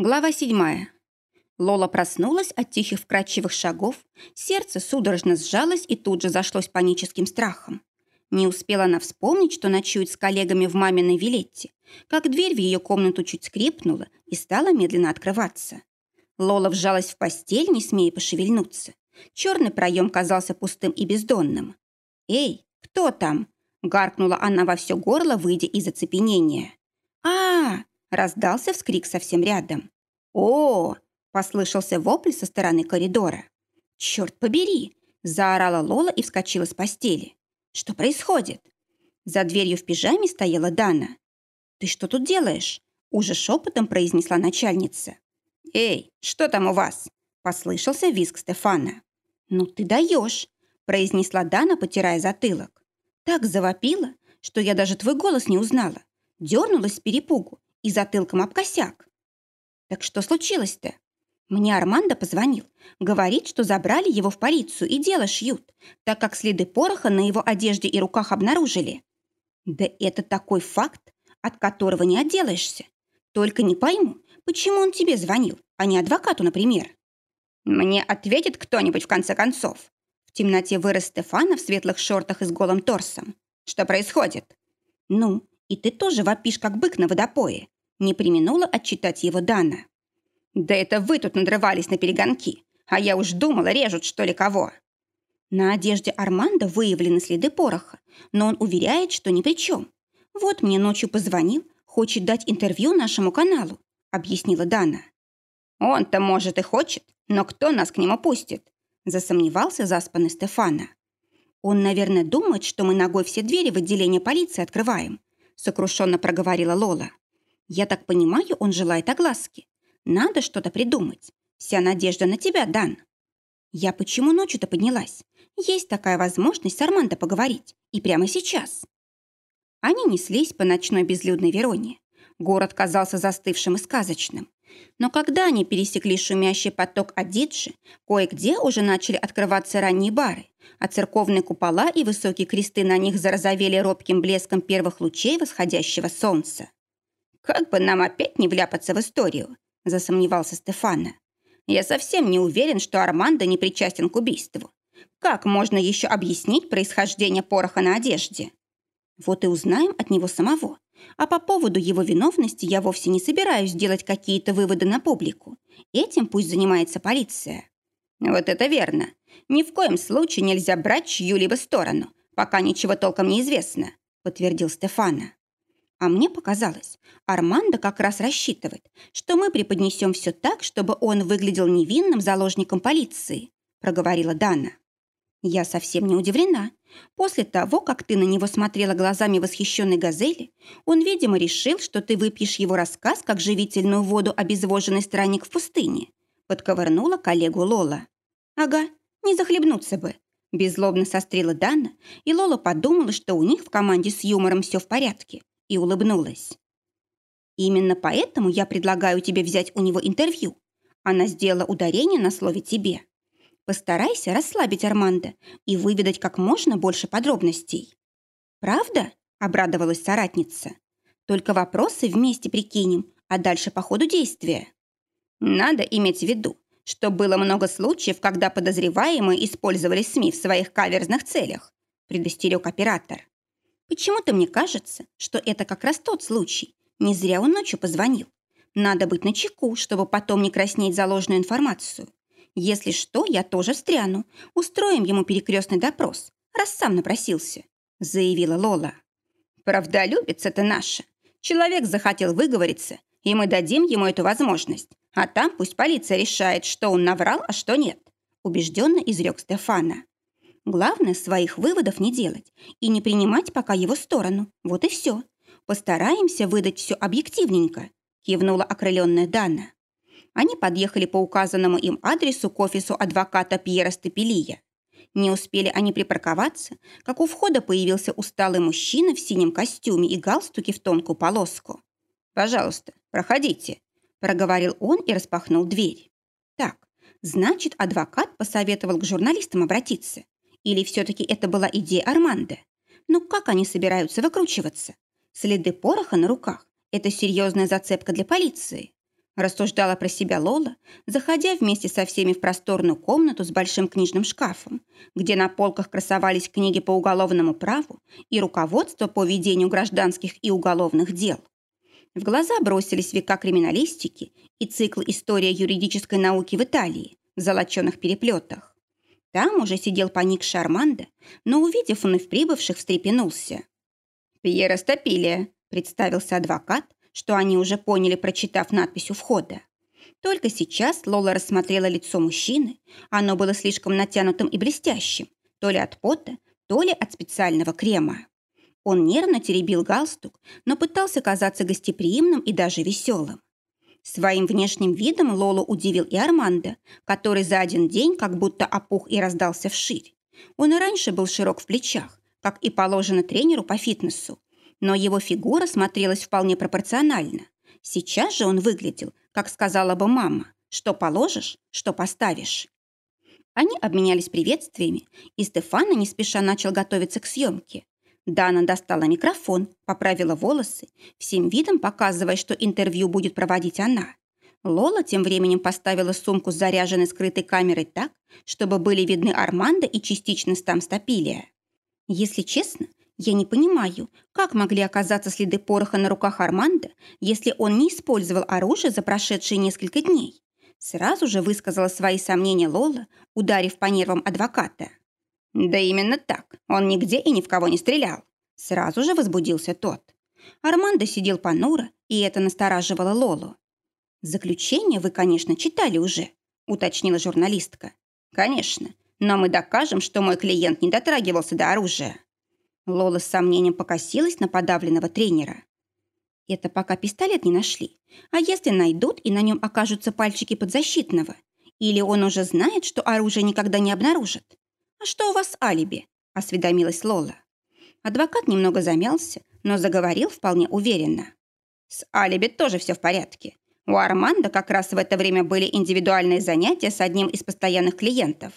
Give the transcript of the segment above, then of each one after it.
Глава седьмая. Лола проснулась от тихих вкрадчивых шагов, сердце судорожно сжалось и тут же зашлось паническим страхом. Не успела она вспомнить, что ночует с коллегами в маминой Вилетте, как дверь в ее комнату чуть скрипнула и стала медленно открываться. Лола вжалась в постель, не смея пошевельнуться. Черный проем казался пустым и бездонным. «Эй, кто там?» — гаркнула она во все горло, выйдя из оцепенения. а, -а, -а Раздался вскрик совсем рядом. «О!» – послышался вопль со стороны коридора. «Черт побери!» – заорала Лола и вскочила с постели. «Что происходит?» За дверью в пижаме стояла Дана. «Ты что тут делаешь?» – уже шепотом произнесла начальница. «Эй, что там у вас?» – послышался визг Стефана. «Ну ты даешь!» – произнесла Дана, потирая затылок. Так завопила, что я даже твой голос не узнала. Дернулась с перепугу и затылком об косяк. Так что случилось-то? Мне Армандо позвонил. Говорит, что забрали его в полицию и дело шьют, так как следы пороха на его одежде и руках обнаружили. Да это такой факт, от которого не отделаешься. Только не пойму, почему он тебе звонил, а не адвокату, например. Мне ответит кто-нибудь в конце концов. В темноте вырос Стефана в светлых шортах и с голым торсом. Что происходит? Ну, и ты тоже вопишь, как бык на водопое. Не применула отчитать его Дана. Да это вы тут надрывались на перегонки, а я уж думала, режут что ли кого. На одежде Армандо выявлены следы пороха, но он уверяет, что ни при чем. Вот мне ночью позвонил, хочет дать интервью нашему каналу, объяснила Дана. Он-то, может, и хочет, но кто нас к нему пустит? Засомневался заспанный Стефана. Он, наверное, думает, что мы ногой все двери в отделение полиции открываем, сокрушенно проговорила Лола. «Я так понимаю, он желает огласки. Надо что-то придумать. Вся надежда на тебя, Дан». «Я почему ночью-то поднялась? Есть такая возможность с Армандо поговорить. И прямо сейчас». Они неслись по ночной безлюдной Вероне. Город казался застывшим и сказочным. Но когда они пересекли шумящий поток Адиджи, кое-где уже начали открываться ранние бары, а церковные купола и высокие кресты на них зарозовели робким блеском первых лучей восходящего солнца. «Как бы нам опять не вляпаться в историю», – засомневался Стефана. «Я совсем не уверен, что Армандо не причастен к убийству. Как можно еще объяснить происхождение пороха на одежде?» «Вот и узнаем от него самого. А по поводу его виновности я вовсе не собираюсь делать какие-то выводы на публику. Этим пусть занимается полиция». «Вот это верно. Ни в коем случае нельзя брать чью-либо сторону, пока ничего толком не известно», подтвердил Стефана. А мне показалось, Армандо как раз рассчитывает, что мы преподнесем все так, чтобы он выглядел невинным заложником полиции, проговорила Дана. Я совсем не удивлена. После того, как ты на него смотрела глазами восхищенной газели, он, видимо, решил, что ты выпьешь его рассказ как живительную воду обезвоженный странник в пустыне. Подковырнула коллегу Лола. Ага, не захлебнуться бы. Беззлобно сострила Дана, и Лола подумала, что у них в команде с юмором все в порядке, и улыбнулась. «Именно поэтому я предлагаю тебе взять у него интервью». Она сделала ударение на слове «тебе». Постарайся расслабить Армандо и выведать как можно больше подробностей. «Правда?» – обрадовалась соратница. «Только вопросы вместе прикинем, а дальше по ходу действия». «Надо иметь в виду, что было много случаев, когда подозреваемые использовали СМИ в своих каверзных целях», предостерег оператор. «Почему-то мне кажется, что это как раз тот случай. Не зря он ночью позвонил. Надо быть начеку, чтобы потом не краснеть за ложную информацию. Если что, я тоже встряну. Устроим ему перекрестный допрос, раз сам напросился», — заявила Лола. «Правдолюбец-то наша. Человек захотел выговориться, и мы дадим ему эту возможность. А там пусть полиция решает, что он наврал, а что нет», — убежденно изрек Стефана. «Главное, своих выводов не делать и не принимать пока его сторону. Вот и все. Постараемся выдать все объективненько», — кивнула окрыленная Дана. Они подъехали по указанному им адресу к офису адвоката Пьера Степелия. Не успели они припарковаться, как у входа появился усталый мужчина в синем костюме и галстуке в тонкую полоску. «Пожалуйста, проходите», – проговорил он и распахнул дверь. «Так, значит, адвокат посоветовал к журналистам обратиться. Или все-таки это была идея Армандо? Но как они собираются выкручиваться? Следы пороха на руках – это серьезная зацепка для полиции. Рассуждала про себя Лола, заходя вместе со всеми в просторную комнату с большим книжным шкафом, где на полках красовались книги по уголовному праву и руководство по ведению гражданских и уголовных дел. В глаза бросились века криминалистики и цикл «История юридической науки в Италии» в золоченых переплетах. Там уже сидел поникший Армандо, но, увидев вновь прибывших, встрепенулся. «Пьера Стапилия», — представился адвокат, что они уже поняли, прочитав надпись у входа. Только сейчас Лола рассмотрела лицо мужчины. Оно было слишком натянутым и блестящим, то ли от пота, то ли от специального крема. Он нервно теребил галстук, но пытался казаться гостеприимным и даже веселым. Своим внешним видом Лолу удивил и Армандо, который за один день как будто опух и раздался вширь. Он и раньше был широк в плечах, как и положено тренеру по фитнесу, но его фигура смотрелась вполне пропорционально. Сейчас же он выглядел, как сказала бы мама, что положишь, что поставишь. Они обменялись приветствиями, и Стефана не спеша начал готовиться к съемке. Дана достала микрофон, поправила волосы, всем видом показывая, что интервью будет проводить она. Лола тем временем поставила сумку с заряженной скрытой камерой так, чтобы были видны Армандо и частично стам Стапилия. Если честно, я не понимаю, как могли оказаться следы пороха на руках Армандо, если он не использовал оружие за прошедшие несколько дней. Сразу же высказала свои сомнения Лола, ударив по нервам адвоката. Да именно так, он нигде и ни в кого не стрелял. Сразу же возбудился тот. Армандо сидел понуро, и это настораживало Лолу. «Заключение вы, конечно, читали уже», — уточнила журналистка. «Конечно, но мы докажем, что мой клиент не дотрагивался до оружия». Лола с сомнением покосилась на подавленного тренера. Это пока пистолет не нашли. А если найдут и на нем окажутся пальчики подзащитного? Или он уже знает, что оружие никогда не обнаружат? А что у вас алиби? Осведомилась Лола. Адвокат немного замялся, но заговорил вполне уверенно. С алиби тоже все в порядке. У Армандо как раз в это время были индивидуальные занятия с одним из постоянных клиентов.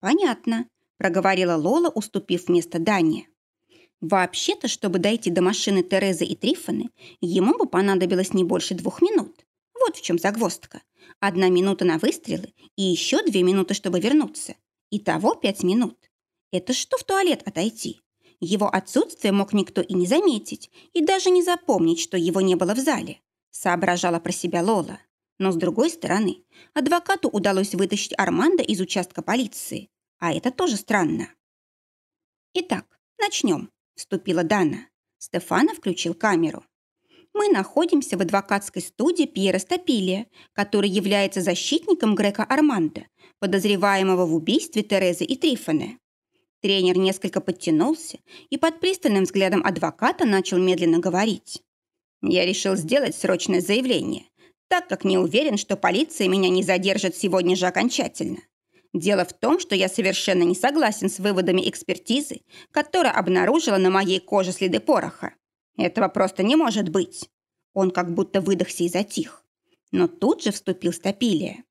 «Понятно», – проговорила Лола, уступив место Дане. Вообще-то, чтобы дойти до машины Терезы и Трифоны, ему бы понадобилось не больше двух минут. Вот в чем загвоздка. Одна минута на выстрелы и еще две минуты, чтобы вернуться. Итого пять минут. Это что в туалет отойти? Его отсутствие мог никто и не заметить, и даже не запомнить, что его не было в зале. Соображала про себя Лола. Но с другой стороны, адвокату удалось вытащить Армандо из участка полиции. А это тоже странно. Итак, начнем вступила Дана. Стефана включил камеру. Мы находимся в адвокатской студии Пьера Стапилия, который является защитником Грека Армандо, подозреваемого в убийстве Терезы и Трифоне. Тренер несколько подтянулся и под пристальным взглядом адвоката начал медленно говорить. «Я решил сделать срочное заявление, так как не уверен, что полиция меня не задержит сегодня же окончательно. Дело в том, что я совершенно не согласен с выводами экспертизы, которая обнаружила на моей коже следы пороха. Этого просто не может быть. Он как будто выдохся и затих. Но тут же вступил Стапилия.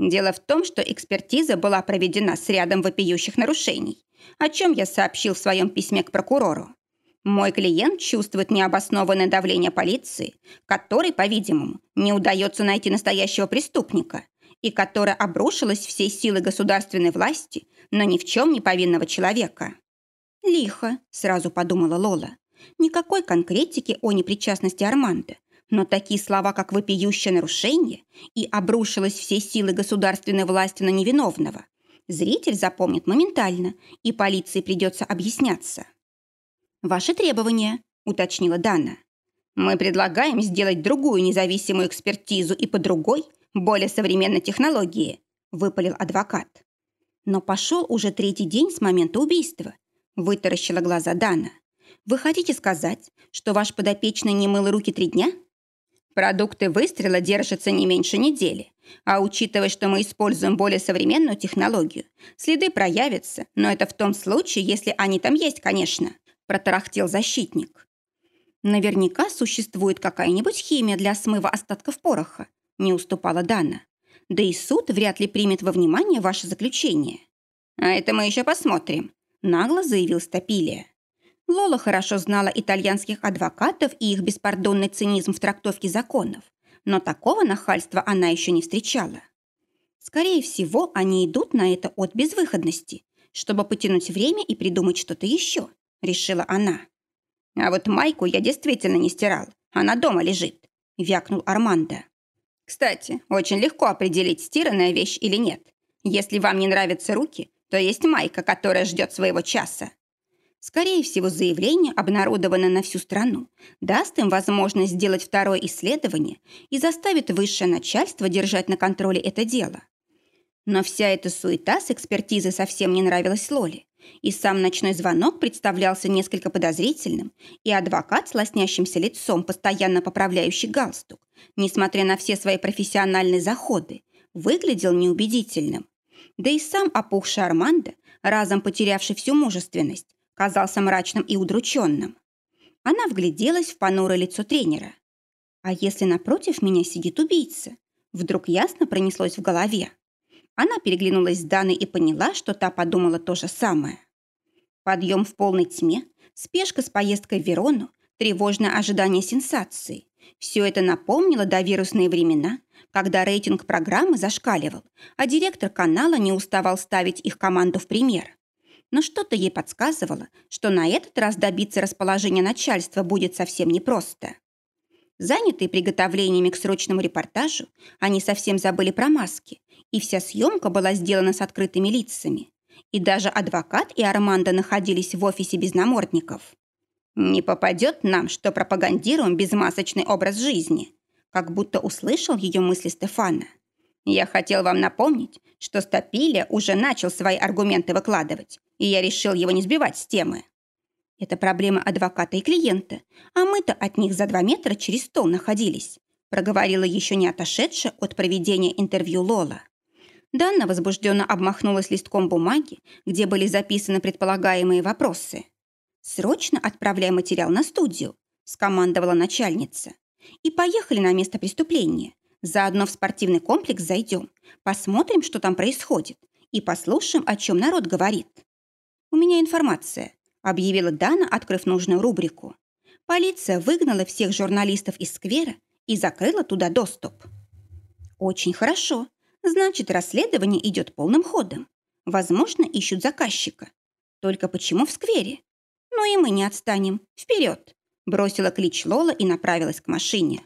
Дело в том, что экспертиза была проведена с рядом вопиющих нарушений, о чем я сообщил в своем письме к прокурору. Мой клиент чувствует необоснованное давление полиции, которой, по-видимому, не удается найти настоящего преступника, и которая обрушилась всей силой государственной власти на ни в чем не повинного человека. «Лихо», — сразу подумала Лола. Никакой конкретики о непричастности Армандо, но такие слова, как «вопиющее нарушение» и «обрушилась всей силы государственной власти на невиновного», зритель запомнит моментально, и полиции придется объясняться. «Ваши требования», — уточнила Дана. «Мы предлагаем сделать другую независимую экспертизу и по другой, более современной технологии», – выпалил адвокат. «Но пошел уже третий день с момента убийства», – вытаращила глаза Дана. «Вы хотите сказать, что ваш подопечный не мыл руки три дня?» «Продукты выстрела держатся не меньше недели, а учитывая, что мы используем более современную технологию, следы проявятся, но это в том случае, если они там есть, конечно», – протарахтел защитник. Наверняка существует какая-нибудь химия для смыва остатков пороха, не уступала Дана. Да и суд вряд ли примет во внимание ваше заключение. А это мы еще посмотрим, нагло заявил Стапилия. Лола хорошо знала итальянских адвокатов и их беспардонный цинизм в трактовке законов, но такого нахальства она еще не встречала. Скорее всего, они идут на это от безвыходности, чтобы потянуть время и придумать что-то еще, решила она. А вот майку я действительно не стирал, она дома лежит, вякнул Армандо. Кстати, очень легко определить, стиранная вещь или нет. Если вам не нравятся руки, то есть майка, которая ждет своего часа. Скорее всего, заявление, обнародованное на всю страну, даст им возможность сделать второе исследование и заставит высшее начальство держать на контроле это дело. Но вся эта суета с экспертизой совсем не нравилась Лоле, и сам ночной звонок представлялся несколько подозрительным, и адвокат с лоснящимся лицом, постоянно поправляющий галстук, несмотря на все свои профессиональные заходы, выглядел неубедительным. Да и сам опухший Армандо, разом потерявший всю мужественность, казался мрачным и удрученным. Она вгляделась в понурое лицо тренера. «А если напротив меня сидит убийца?» Вдруг ясно пронеслось в голове. Она переглянулась с Даной и поняла, что та подумала то же самое. Подъем в полной тьме, спешка с поездкой в Верону, тревожное ожидание сенсации. Все это напомнило довирусные времена, когда рейтинг программы зашкаливал, а директор канала не уставал ставить их команду в пример но что-то ей подсказывало, что на этот раз добиться расположения начальства будет совсем непросто. Занятые приготовлениями к срочному репортажу, они совсем забыли про маски, и вся съемка была сделана с открытыми лицами. И даже адвокат и Армандо находились в офисе без намордников. «Не попадет нам, что пропагандируем безмасочный образ жизни», как будто услышал ее мысли Стефана. «Я хотел вам напомнить, что Стапиля уже начал свои аргументы выкладывать, и я решил его не сбивать с темы. Это проблема адвоката и клиента, а мы-то от них за два метра через стол находились, проговорила еще не отошедшая от проведения интервью Лола. Данна возбужденно обмахнулась листком бумаги, где были записаны предполагаемые вопросы. «Срочно отправляй материал на студию», – скомандовала начальница. «И поехали на место преступления. Заодно в спортивный комплекс зайдем, посмотрим, что там происходит, и послушаем, о чем народ говорит». «У меня информация», — объявила Дана, открыв нужную рубрику. Полиция выгнала всех журналистов из сквера и закрыла туда доступ. «Очень хорошо. Значит, расследование идет полным ходом. Возможно, ищут заказчика. Только почему в сквере? Ну и мы не отстанем. Вперед!» Бросила клич Лола и направилась к машине.